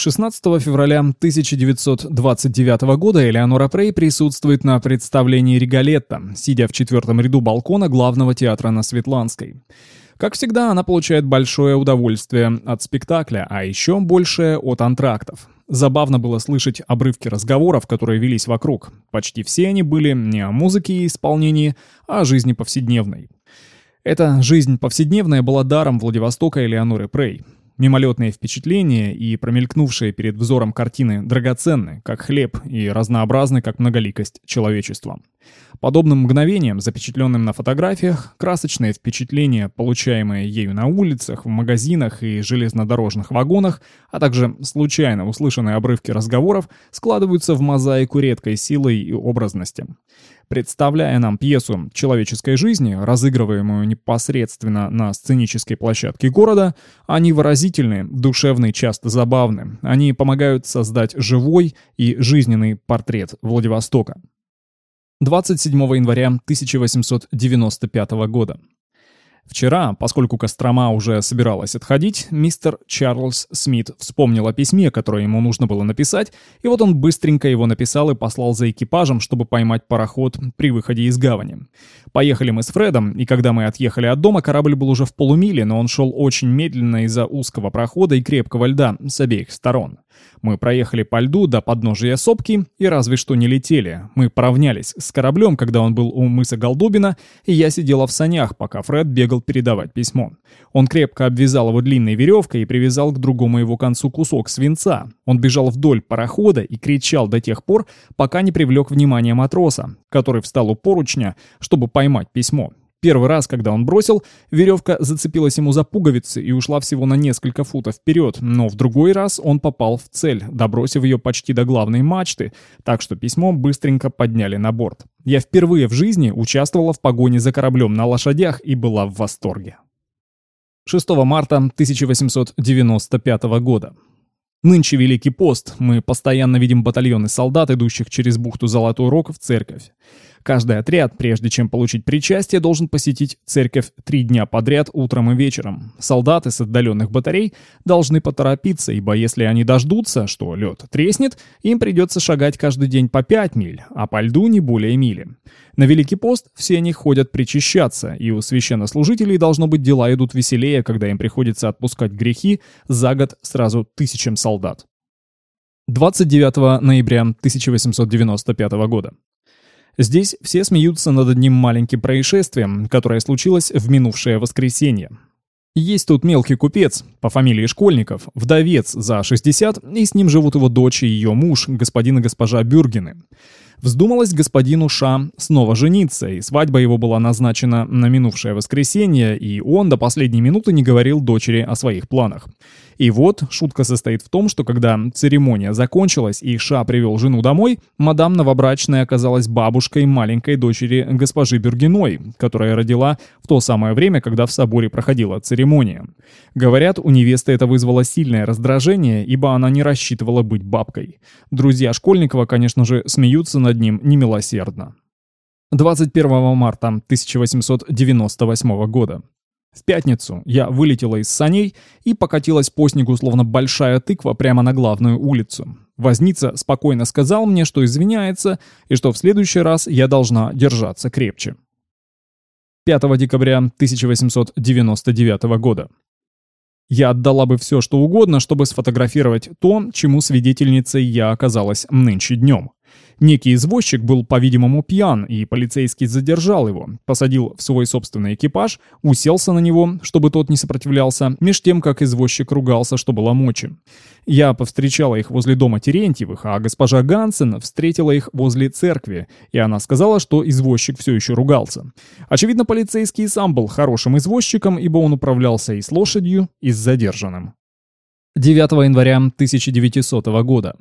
16 февраля 1929 года Элеонора Прей присутствует на представлении «Риголетто», сидя в четвертом ряду балкона главного театра на Светланской. Как всегда, она получает большое удовольствие от спектакля, а еще большее от антрактов. Забавно было слышать обрывки разговоров, которые велись вокруг. Почти все они были не о музыке и исполнении, а о жизни повседневной. Эта жизнь повседневная была даром Владивостока Элеоноры Прей. Мимолетные впечатления и промелькнувшие перед взором картины драгоценны, как хлеб, и разнообразны, как многоликость человечества. Подобным мгновениям, запечатленным на фотографиях, красочные впечатления, получаемые ею на улицах, в магазинах и железнодорожных вагонах, а также случайно услышанные обрывки разговоров, складываются в мозаику редкой силой и образности. Представляя нам пьесу человеческой жизни, разыгрываемую непосредственно на сценической площадке города, они выразительны, душевны, часто забавны. Они помогают создать живой и жизненный портрет Владивостока. 27 января 1895 года. Вчера, поскольку Кострома уже собиралась отходить, мистер Чарльз Смит вспомнил о письме, которое ему нужно было написать, и вот он быстренько его написал и послал за экипажем, чтобы поймать пароход при выходе из гавани. Поехали мы с Фредом, и когда мы отъехали от дома, корабль был уже в полумиле, но он шел очень медленно из-за узкого прохода и крепкого льда с обеих сторон. Мы проехали по льду до подножия сопки и разве что не летели. Мы поравнялись с кораблем, когда он был у мыса Голдубина, и я сидела в санях, пока Фред бегал передавать письмо. Он крепко обвязал его длинной веревкой и привязал к другому его концу кусок свинца. Он бежал вдоль парохода и кричал до тех пор, пока не привлек внимание матроса, который встал у поручня, чтобы поймать письмо. Первый раз, когда он бросил, веревка зацепилась ему за пуговицы и ушла всего на несколько футов вперед, но в другой раз он попал в цель, добросив ее почти до главной мачты, так что письмо быстренько подняли на борт. Я впервые в жизни участвовала в погоне за кораблем на лошадях и была в восторге. 6 марта 1895 года. Нынче Великий пост, мы постоянно видим батальоны солдат, идущих через бухту Золотой Рог в церковь. Каждый отряд, прежде чем получить причастие, должен посетить церковь три дня подряд утром и вечером. Солдаты с отдаленных батарей должны поторопиться, ибо если они дождутся, что лед треснет, им придется шагать каждый день по 5 миль, а по льду не более мили. На Великий пост все они ходят причащаться, и у священнослужителей должно быть дела идут веселее, когда им приходится отпускать грехи за год сразу тысячам солдат. 29 ноября 1895 года. Здесь все смеются над одним маленьким происшествием, которое случилось в минувшее воскресенье. Есть тут мелкий купец по фамилии Школьников, вдовец за 60, и с ним живут его дочь и ее муж, господин и госпожа Бюргены. Вздумалось господину Ша снова жениться, и свадьба его была назначена на минувшее воскресенье, и он до последней минуты не говорил дочери о своих планах. И вот, шутка состоит в том, что когда церемония закончилась и Ша привел жену домой, мадам новобрачная оказалась бабушкой маленькой дочери госпожи Бюргиной, которая родила в то самое время, когда в соборе проходила церемония. Говорят, у невесты это вызвало сильное раздражение, ибо она не рассчитывала быть бабкой. Друзья Школьникова, конечно же, смеются над ним немилосердно. 21 марта 1898 года. В пятницу я вылетела из саней и покатилась по снегу, словно большая тыква, прямо на главную улицу. Возница спокойно сказал мне, что извиняется, и что в следующий раз я должна держаться крепче. 5 декабря 1899 года. Я отдала бы все, что угодно, чтобы сфотографировать то, чему свидетельницей я оказалась нынче днем. Некий извозчик был, по-видимому, пьян, и полицейский задержал его, посадил в свой собственный экипаж, уселся на него, чтобы тот не сопротивлялся, меж тем, как извозчик ругался, что было мочи. Я повстречала их возле дома Терентьевых, а госпожа Гансен встретила их возле церкви, и она сказала, что извозчик все еще ругался. Очевидно, полицейский сам был хорошим извозчиком, ибо он управлялся и с лошадью, и с задержанным. 9 января 1900 года.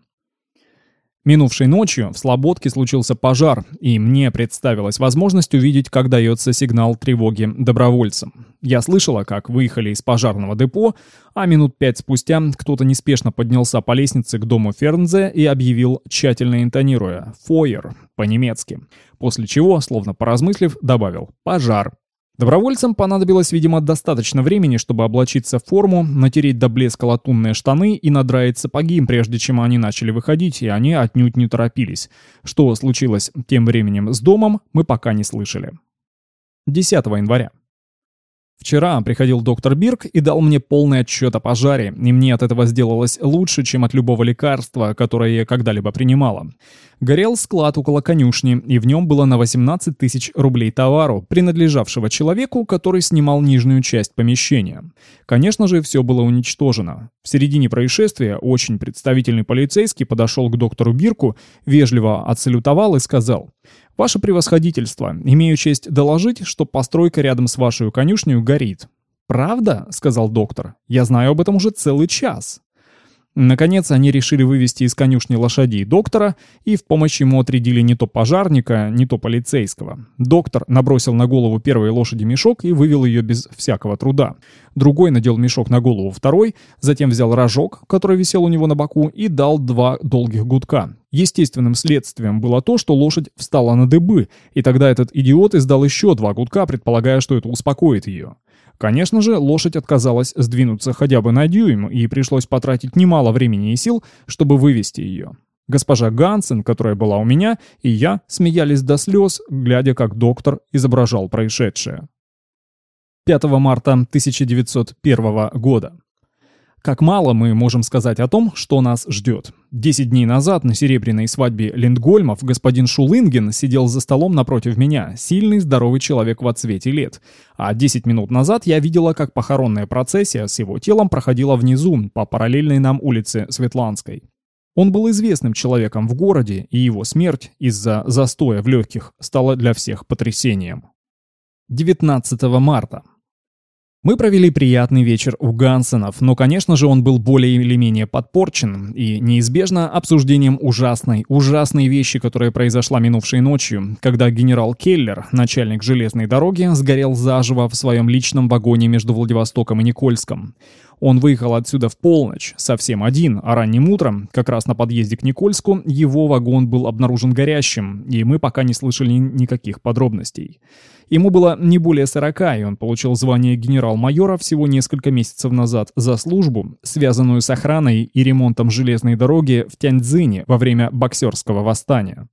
Минувшей ночью в Слободке случился пожар, и мне представилась возможность увидеть, как дается сигнал тревоги добровольцам. Я слышала, как выехали из пожарного депо, а минут пять спустя кто-то неспешно поднялся по лестнице к дому Фернзе и объявил, тщательно интонируя «фойер» по-немецки, после чего, словно поразмыслив, добавил «пожар». Добровольцам понадобилось, видимо, достаточно времени, чтобы облачиться в форму, натереть до блеска латунные штаны и надраить сапоги, прежде чем они начали выходить, и они отнюдь не торопились. Что случилось тем временем с домом, мы пока не слышали. 10 января. Вчера приходил доктор Бирк и дал мне полный отчет о пожаре, и мне от этого сделалось лучше, чем от любого лекарства, которое я когда-либо принимала. Горел склад около конюшни, и в нем было на 18 тысяч рублей товару, принадлежавшего человеку, который снимал нижнюю часть помещения. Конечно же, все было уничтожено. В середине происшествия очень представительный полицейский подошел к доктору Бирку, вежливо отсалютовал и сказал «Ваше превосходительство, имею честь доложить, что постройка рядом с вашей конюшней горит». «Правда?» — сказал доктор. «Я знаю об этом уже целый час». Наконец, они решили вывести из конюшни лошадей доктора и в помощь ему отрядили не то пожарника, не то полицейского. Доктор набросил на голову первой лошади мешок и вывел ее без всякого труда. Другой надел мешок на голову второй, затем взял рожок, который висел у него на боку, и дал два долгих гудка. Естественным следствием было то, что лошадь встала на дыбы, и тогда этот идиот издал еще два гудка, предполагая, что это успокоит ее. Конечно же, лошадь отказалась сдвинуться хотя бы на дюйм, и пришлось потратить немало времени и сил, чтобы вывести ее. Госпожа Гансен, которая была у меня, и я смеялись до слез, глядя, как доктор изображал происшедшее. 5 марта 1901 года. Как мало мы можем сказать о том, что нас ждет. Десять дней назад на серебряной свадьбе Линдгольмов господин Шулынген сидел за столом напротив меня, сильный, здоровый человек в отцвете лет. А десять минут назад я видела, как похоронная процессия с его телом проходила внизу, по параллельной нам улице Светланской. Он был известным человеком в городе, и его смерть из-за застоя в легких стала для всех потрясением. 19 марта. Мы провели приятный вечер у Гансенов, но, конечно же, он был более или менее подпорчен и неизбежно обсуждением ужасной, ужасной вещи, которая произошла минувшей ночью, когда генерал Келлер, начальник железной дороги, сгорел заживо в своем личном вагоне между Владивостоком и Никольском. Он выехал отсюда в полночь, совсем один, а ранним утром, как раз на подъезде к Никольску, его вагон был обнаружен горящим, и мы пока не слышали никаких подробностей. Ему было не более 40, и он получил звание генерал-майора всего несколько месяцев назад за службу, связанную с охраной и ремонтом железной дороги в Тяньцзине во время боксерского восстания.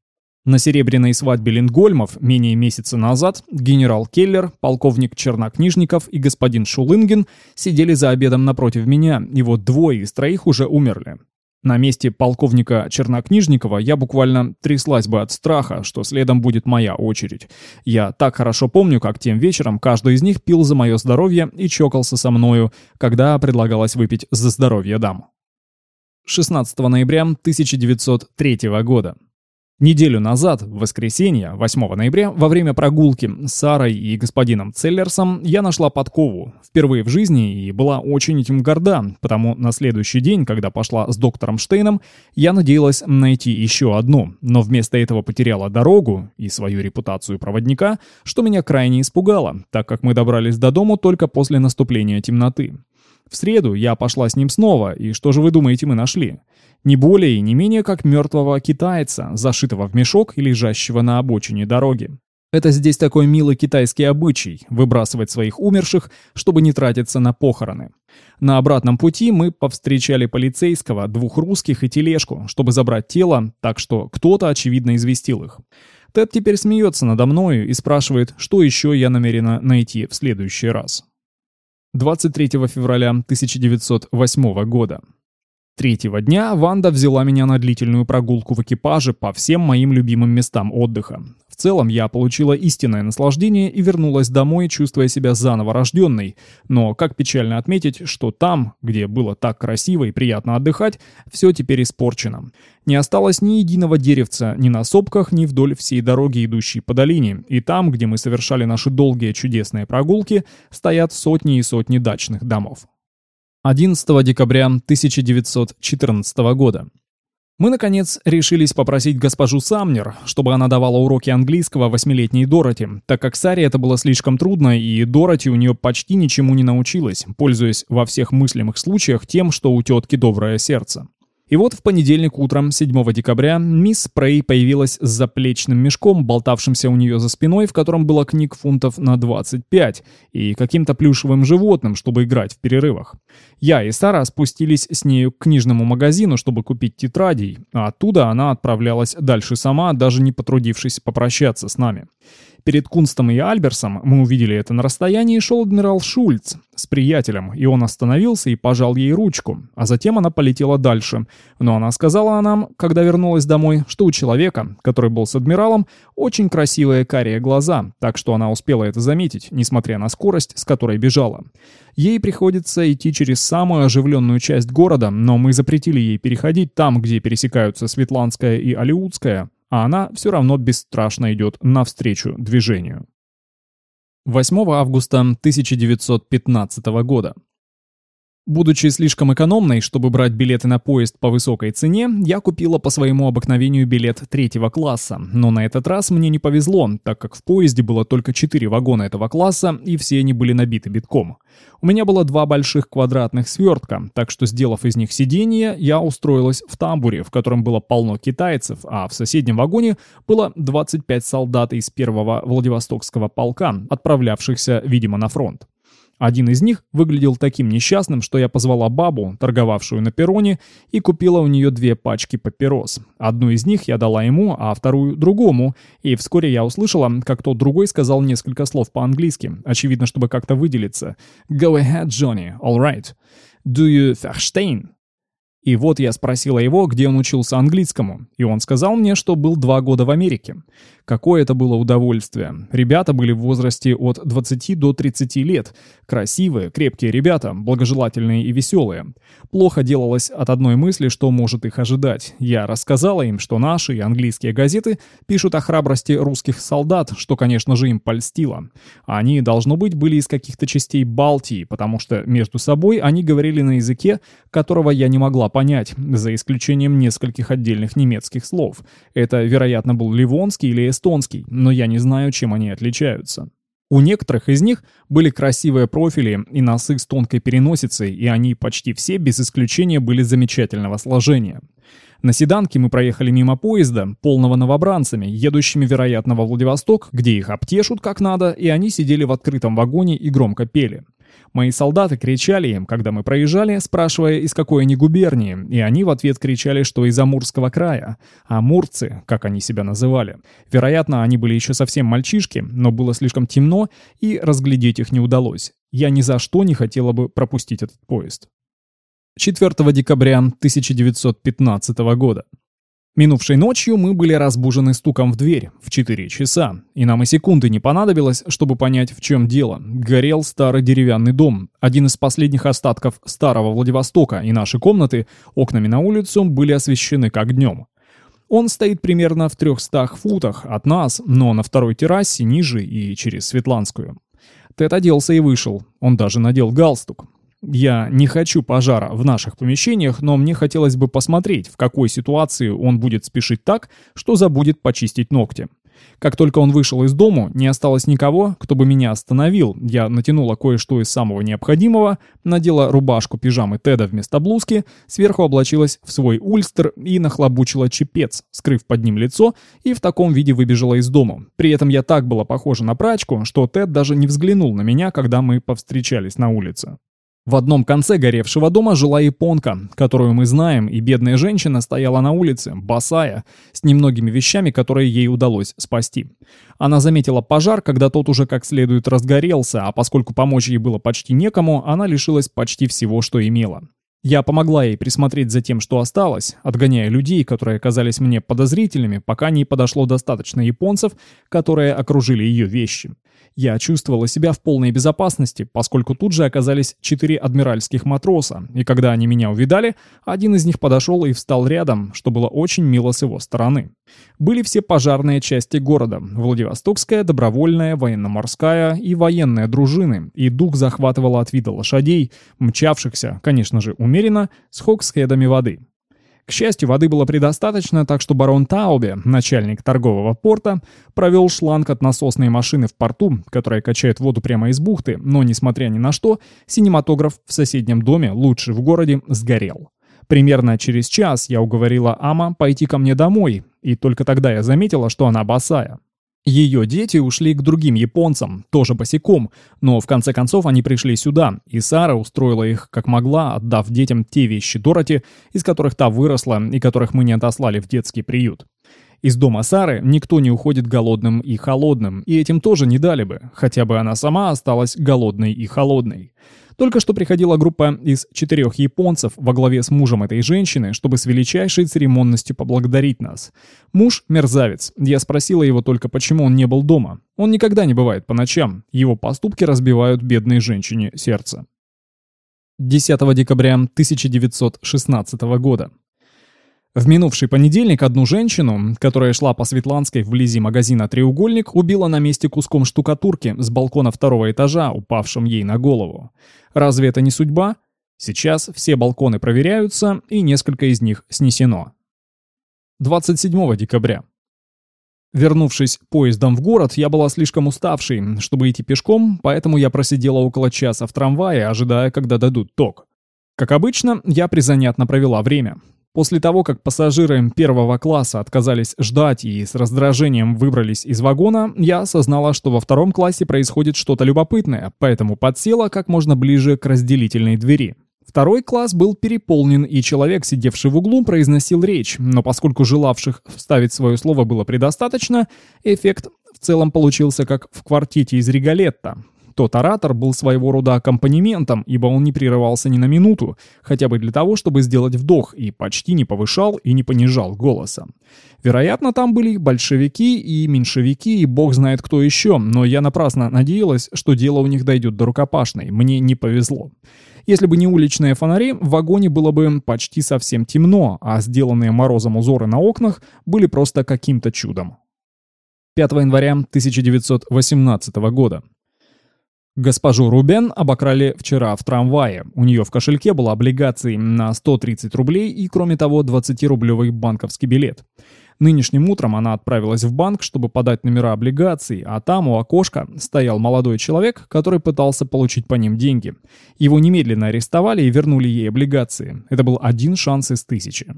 На серебряной свадьбе Лингольмов менее месяца назад генерал Келлер, полковник Чернокнижников и господин Шулынген сидели за обедом напротив меня, и вот двое из троих уже умерли. На месте полковника Чернокнижникова я буквально тряслась бы от страха, что следом будет моя очередь. Я так хорошо помню, как тем вечером каждый из них пил за мое здоровье и чокался со мною, когда предлагалось выпить за здоровье дам. 16 ноября 1903 года. Неделю назад, в воскресенье, 8 ноября, во время прогулки с Сарой и господином Целлерсом, я нашла подкову, впервые в жизни, и была очень этим горда, потому на следующий день, когда пошла с доктором Штейном, я надеялась найти еще одну, но вместо этого потеряла дорогу и свою репутацию проводника, что меня крайне испугало, так как мы добрались до дому только после наступления темноты. В среду я пошла с ним снова, и что же вы думаете мы нашли? Не более и не менее как мертвого китайца, зашитого в мешок и лежащего на обочине дороги. Это здесь такой милый китайский обычай – выбрасывать своих умерших, чтобы не тратиться на похороны. На обратном пути мы повстречали полицейского, двух русских и тележку, чтобы забрать тело, так что кто-то, очевидно, известил их. Тед теперь смеется надо мною и спрашивает, что еще я намерена найти в следующий раз. 23 февраля 1908 года. Третьего дня Ванда взяла меня на длительную прогулку в экипаже по всем моим любимым местам отдыха. В целом я получила истинное наслаждение и вернулась домой, чувствуя себя заново рожденной. Но как печально отметить, что там, где было так красиво и приятно отдыхать, все теперь испорчено. Не осталось ни единого деревца ни на сопках, ни вдоль всей дороги, идущей по долине. И там, где мы совершали наши долгие чудесные прогулки, стоят сотни и сотни дачных домов. 11 декабря 1914 года. Мы, наконец, решились попросить госпожу Самнер, чтобы она давала уроки английского восьмилетней Дороти, так как Саре это было слишком трудно, и Дороти у нее почти ничему не научилась, пользуясь во всех мыслимых случаях тем, что у тетки доброе сердце. И вот в понедельник утром, 7 декабря, мисс Прей появилась с заплечным мешком, болтавшимся у нее за спиной, в котором было книг фунтов на 25, и каким-то плюшевым животным, чтобы играть в перерывах. Я и Сара спустились с нею к книжному магазину, чтобы купить тетрадей, а оттуда она отправлялась дальше сама, даже не потрудившись попрощаться с нами. Перед Кунстом и Альберсом, мы увидели это на расстоянии, шел адмирал Шульц с приятелем, и он остановился и пожал ей ручку, а затем она полетела дальше. Но она сказала нам, когда вернулась домой, что у человека, который был с адмиралом, очень красивые карие глаза, так что она успела это заметить, несмотря на скорость, с которой бежала. Ей приходится идти через самую оживленную часть города, но мы запретили ей переходить там, где пересекаются Светланская и Алиутская, а она все равно бесстрашно идет навстречу движению. 8 августа 1915 года. Будучи слишком экономной, чтобы брать билеты на поезд по высокой цене, я купила по своему обыкновению билет третьего класса. Но на этот раз мне не повезло, так как в поезде было только четыре вагона этого класса, и все они были набиты битком. У меня было два больших квадратных свертка, так что, сделав из них сиденье, я устроилась в тамбуре, в котором было полно китайцев, а в соседнем вагоне было 25 солдат из первого Владивостокского полка, отправлявшихся, видимо, на фронт. Один из них выглядел таким несчастным, что я позвала бабу, торговавшую на перроне, и купила у нее две пачки папирос. Одну из них я дала ему, а вторую другому, и вскоре я услышала, как тот другой сказал несколько слов по-английски, очевидно, чтобы как-то выделиться. «Go ahead, Johnny, all right. Do you verstehen?» И вот я спросила его, где он учился английскому, и он сказал мне, что был два года в Америке. Какое это было удовольствие. Ребята были в возрасте от 20 до 30 лет. Красивые, крепкие ребята, благожелательные и веселые. Плохо делалось от одной мысли, что может их ожидать. Я рассказала им, что наши и английские газеты пишут о храбрости русских солдат, что, конечно же, им польстило. Они, должно быть, были из каких-то частей Балтии, потому что между собой они говорили на языке, которого я не могла понять, за исключением нескольких отдельных немецких слов. Это, вероятно, был ливонский или эстонский, но я не знаю, чем они отличаются. У некоторых из них были красивые профили и носы с тонкой переносицей, и они почти все, без исключения, были замечательного сложения. На седанке мы проехали мимо поезда, полного новобранцами, едущими, вероятно, во Владивосток, где их обтешут как надо, и они сидели в открытом вагоне и громко пели. Мои солдаты кричали им, когда мы проезжали, спрашивая, из какой они губернии, и они в ответ кричали, что из Амурского края. Амурцы, как они себя называли. Вероятно, они были еще совсем мальчишки, но было слишком темно, и разглядеть их не удалось. Я ни за что не хотела бы пропустить этот поезд. 4 декабря 1915 года. Минувшей ночью мы были разбужены стуком в дверь в 4 часа, и нам и секунды не понадобилось, чтобы понять, в чем дело. Горел старый деревянный дом, один из последних остатков старого Владивостока, и наши комнаты окнами на улицу были освещены как днем. Он стоит примерно в 300 футах от нас, но на второй террасе ниже и через Светланскую. Тед оделся и вышел. Он даже надел галстук. Я не хочу пожара в наших помещениях, но мне хотелось бы посмотреть, в какой ситуации он будет спешить так, что забудет почистить ногти. Как только он вышел из дому, не осталось никого, кто бы меня остановил. Я натянула кое-что из самого необходимого, надела рубашку пижамы Теда вместо блузки, сверху облачилась в свой ульстер и нахлобучила чепец, скрыв под ним лицо, и в таком виде выбежала из дома. При этом я так была похожа на прачку, что Тед даже не взглянул на меня, когда мы повстречались на улице. В одном конце горевшего дома жила японка, которую мы знаем, и бедная женщина стояла на улице, босая, с немногими вещами, которые ей удалось спасти. Она заметила пожар, когда тот уже как следует разгорелся, а поскольку помочь ей было почти некому, она лишилась почти всего, что имела. Я помогла ей присмотреть за тем, что осталось, отгоняя людей, которые оказались мне подозрительными, пока не подошло достаточно японцев, которые окружили ее вещи. Я чувствовала себя в полной безопасности, поскольку тут же оказались четыре адмиральских матроса, и когда они меня увидали, один из них подошел и встал рядом, что было очень мило с его стороны. Были все пожарные части города, Владивостокская, добровольная, военно-морская и военная дружины, и дух захватывало от вида лошадей, мчавшихся, конечно же, умеренно, с хоксхедами воды. К счастью, воды было предостаточно, так что барон Таубе, начальник торгового порта, провел шланг от насосной машины в порту, которая качает воду прямо из бухты, но, несмотря ни на что, синематограф в соседнем доме, лучший в городе, сгорел. Примерно через час я уговорила Ама пойти ко мне домой, и только тогда я заметила, что она босая. Ее дети ушли к другим японцам, тоже босиком, но в конце концов они пришли сюда, и Сара устроила их как могла, отдав детям те вещи Дороти, из которых та выросла и которых мы не отослали в детский приют. Из дома Сары никто не уходит голодным и холодным, и этим тоже не дали бы, хотя бы она сама осталась голодной и холодной. Только что приходила группа из четырех японцев во главе с мужем этой женщины, чтобы с величайшей церемонностью поблагодарить нас. Муж – мерзавец. Я спросила его только, почему он не был дома. Он никогда не бывает по ночам. Его поступки разбивают бедной женщине сердце. 10 декабря 1916 года. В минувший понедельник одну женщину, которая шла по Светланской вблизи магазина «Треугольник», убила на месте куском штукатурки с балкона второго этажа, упавшим ей на голову. Разве это не судьба? Сейчас все балконы проверяются, и несколько из них снесено. 27 декабря. Вернувшись поездом в город, я была слишком уставшей, чтобы идти пешком, поэтому я просидела около часа в трамвае, ожидая, когда дадут ток. Как обычно, я призанятно провела время. После того, как пассажиры первого класса отказались ждать и с раздражением выбрались из вагона, я осознала, что во втором классе происходит что-то любопытное, поэтому подсела как можно ближе к разделительной двери. Второй класс был переполнен, и человек, сидевший в углу, произносил речь, но поскольку желавших вставить свое слово было предостаточно, эффект в целом получился как в квартете из Риголетта. Тот оратор был своего рода аккомпанементом, ибо он не прерывался ни на минуту, хотя бы для того, чтобы сделать вдох, и почти не повышал и не понижал голоса. Вероятно, там были большевики и меньшевики, и бог знает кто еще, но я напрасно надеялась, что дело у них дойдет до рукопашной. Мне не повезло. Если бы не уличные фонари, в вагоне было бы почти совсем темно, а сделанные морозом узоры на окнах были просто каким-то чудом. 5 января 1918 года. Госпожу Рубен обокрали вчера в трамвае. У нее в кошельке было облигаций на 130 рублей и, кроме того, 20-рублевый банковский билет. Нынешним утром она отправилась в банк, чтобы подать номера облигаций, а там у окошка стоял молодой человек, который пытался получить по ним деньги. Его немедленно арестовали и вернули ей облигации. Это был один шанс из тысячи.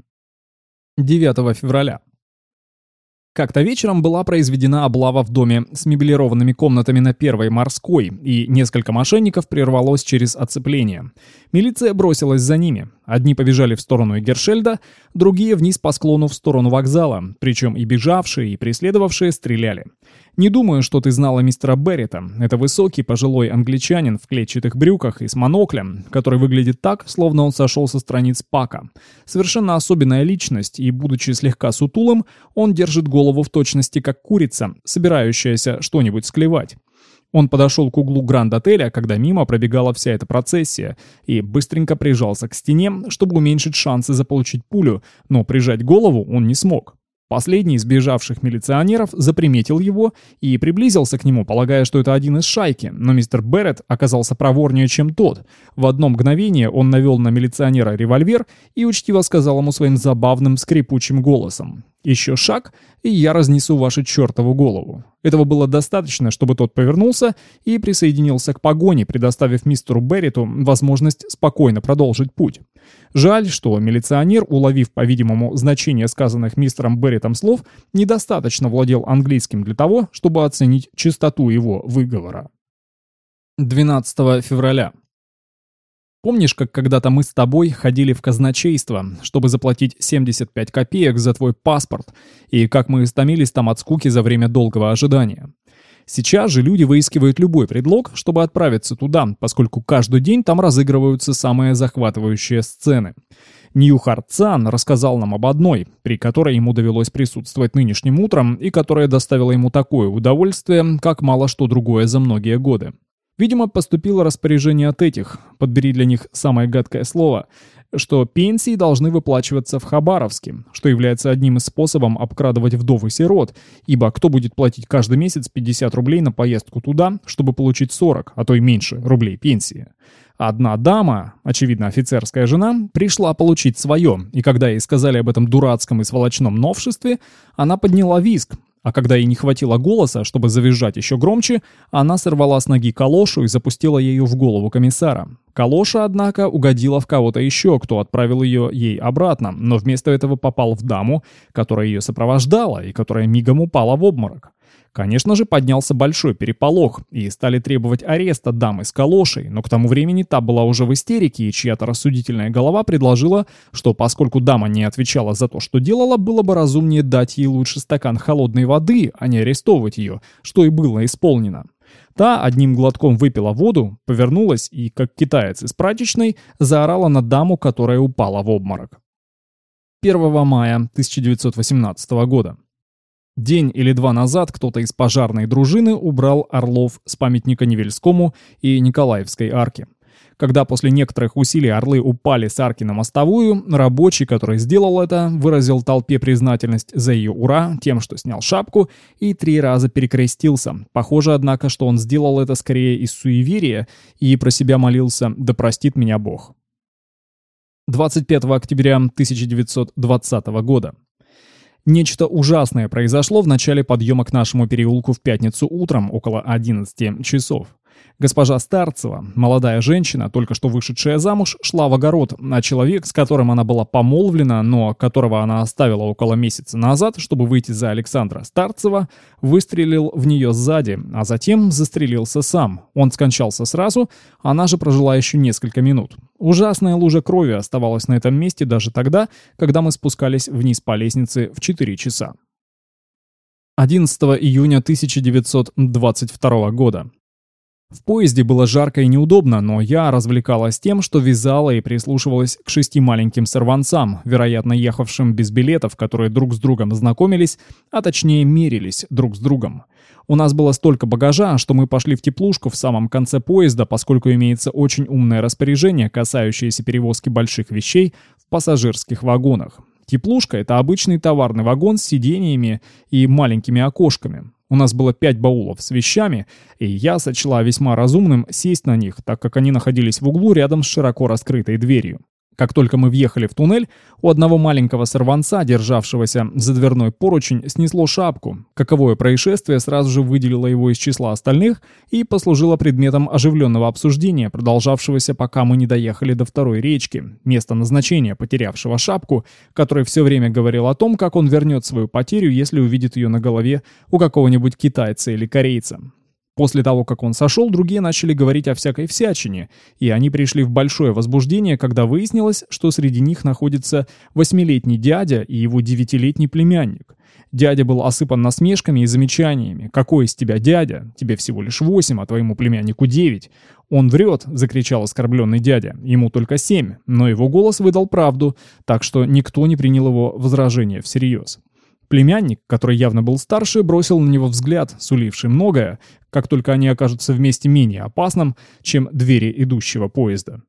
9 февраля. Как-то вечером была произведена облава в доме с меблированными комнатами на Первой морской, и несколько мошенников прервалось через оцепление. Милиция бросилась за ними. Одни побежали в сторону Гершельда, другие вниз по склону в сторону вокзала, причем и бежавшие, и преследовавшие стреляли. Не думаю, что ты знала мистера Беррита. Это высокий пожилой англичанин в клетчатых брюках и с моноклем, который выглядит так, словно он сошел со страниц Пака. Совершенно особенная личность, и, будучи слегка сутулым, он держит голову в точности как курица, собирающаяся что-нибудь склевать. Он подошел к углу Гранд-отеля, когда мимо пробегала вся эта процессия, и быстренько прижался к стене, чтобы уменьшить шансы заполучить пулю, но прижать голову он не смог. Последний из бежавших милиционеров заприметил его и приблизился к нему, полагая, что это один из шайки, но мистер Берретт оказался проворнее, чем тот. В одно мгновение он навел на милиционера револьвер и учтиво сказал ему своим забавным скрипучим голосом. Еще шаг, и я разнесу вашу чертову голову. Этого было достаточно, чтобы тот повернулся и присоединился к погоне, предоставив мистеру Берриту возможность спокойно продолжить путь. Жаль, что милиционер, уловив, по-видимому, значение сказанных мистером Берритом слов, недостаточно владел английским для того, чтобы оценить чистоту его выговора. 12 февраля. Помнишь, как когда-то мы с тобой ходили в казначейство, чтобы заплатить 75 копеек за твой паспорт, и как мы стомились там от скуки за время долгого ожидания? Сейчас же люди выискивают любой предлог, чтобы отправиться туда, поскольку каждый день там разыгрываются самые захватывающие сцены. Ньюхард Цан рассказал нам об одной, при которой ему довелось присутствовать нынешним утром и которая доставила ему такое удовольствие, как мало что другое за многие годы. Видимо, поступило распоряжение от этих, подбери для них самое гадкое слово, что пенсии должны выплачиваться в Хабаровске, что является одним из способов обкрадывать вдов и сирот, ибо кто будет платить каждый месяц 50 рублей на поездку туда, чтобы получить 40, а то и меньше, рублей пенсии. Одна дама, очевидно офицерская жена, пришла получить свое, и когда ей сказали об этом дурацком и сволочном новшестве, она подняла виск, А когда ей не хватило голоса, чтобы завизжать еще громче, она сорвала с ноги калошу и запустила ею в голову комиссара. Калоша, однако, угодила в кого-то еще, кто отправил ее ей обратно, но вместо этого попал в даму, которая ее сопровождала и которая мигом упала в обморок. Конечно же, поднялся большой переполох, и стали требовать ареста дамы с калошей, но к тому времени та была уже в истерике, и чья-то рассудительная голова предложила, что поскольку дама не отвечала за то, что делала, было бы разумнее дать ей лучше стакан холодной воды, а не арестовывать ее, что и было исполнено. Та одним глотком выпила воду, повернулась и, как китаец из прачечной, заорала на даму, которая упала в обморок. 1 мая 1918 года. День или два назад кто-то из пожарной дружины убрал орлов с памятника Невельскому и Николаевской арки. Когда после некоторых усилий орлы упали с арки на мостовую, рабочий, который сделал это, выразил толпе признательность за ее ура тем, что снял шапку и три раза перекрестился. Похоже, однако, что он сделал это скорее из суеверия и про себя молился «Да простит меня Бог». 25 октября 1920 года. Нечто ужасное произошло в начале подъема к нашему переулку в пятницу утром около 11 часов. Госпожа Старцева, молодая женщина, только что вышедшая замуж, шла в огород, а человек, с которым она была помолвлена, но которого она оставила около месяца назад, чтобы выйти за Александра Старцева, выстрелил в нее сзади, а затем застрелился сам. Он скончался сразу, она же прожила еще несколько минут. Ужасная лужа крови оставалась на этом месте даже тогда, когда мы спускались вниз по лестнице в 4 часа. 11 июня 1922 года. В поезде было жарко и неудобно, но я развлекалась тем, что вязала и прислушивалась к шести маленьким сорванцам, вероятно, ехавшим без билетов, которые друг с другом знакомились, а точнее мерились друг с другом. У нас было столько багажа, что мы пошли в теплушку в самом конце поезда, поскольку имеется очень умное распоряжение, касающееся перевозки больших вещей в пассажирских вагонах. Теплушка — это обычный товарный вагон с сидениями и маленькими окошками. У нас было пять баулов с вещами, и я сочла весьма разумным сесть на них, так как они находились в углу рядом с широко раскрытой дверью. Как только мы въехали в туннель, у одного маленького сорванца, державшегося за дверной поручень, снесло шапку. Каковое происшествие сразу же выделило его из числа остальных и послужило предметом оживленного обсуждения, продолжавшегося, пока мы не доехали до второй речки, место назначения потерявшего шапку, который все время говорил о том, как он вернет свою потерю, если увидит ее на голове у какого-нибудь китайца или корейца. После того, как он сошел, другие начали говорить о всякой всячине, и они пришли в большое возбуждение, когда выяснилось, что среди них находится восьмилетний дядя и его девятилетний племянник. Дядя был осыпан насмешками и замечаниями. «Какой из тебя дядя? Тебе всего лишь восемь, а твоему племяннику девять». «Он врет», — закричал оскорбленный дядя. «Ему только семь». Но его голос выдал правду, так что никто не принял его возражение всерьез. Племянник, который явно был старше, бросил на него взгляд, суливший многое, как только они окажутся вместе менее опасным, чем двери идущего поезда.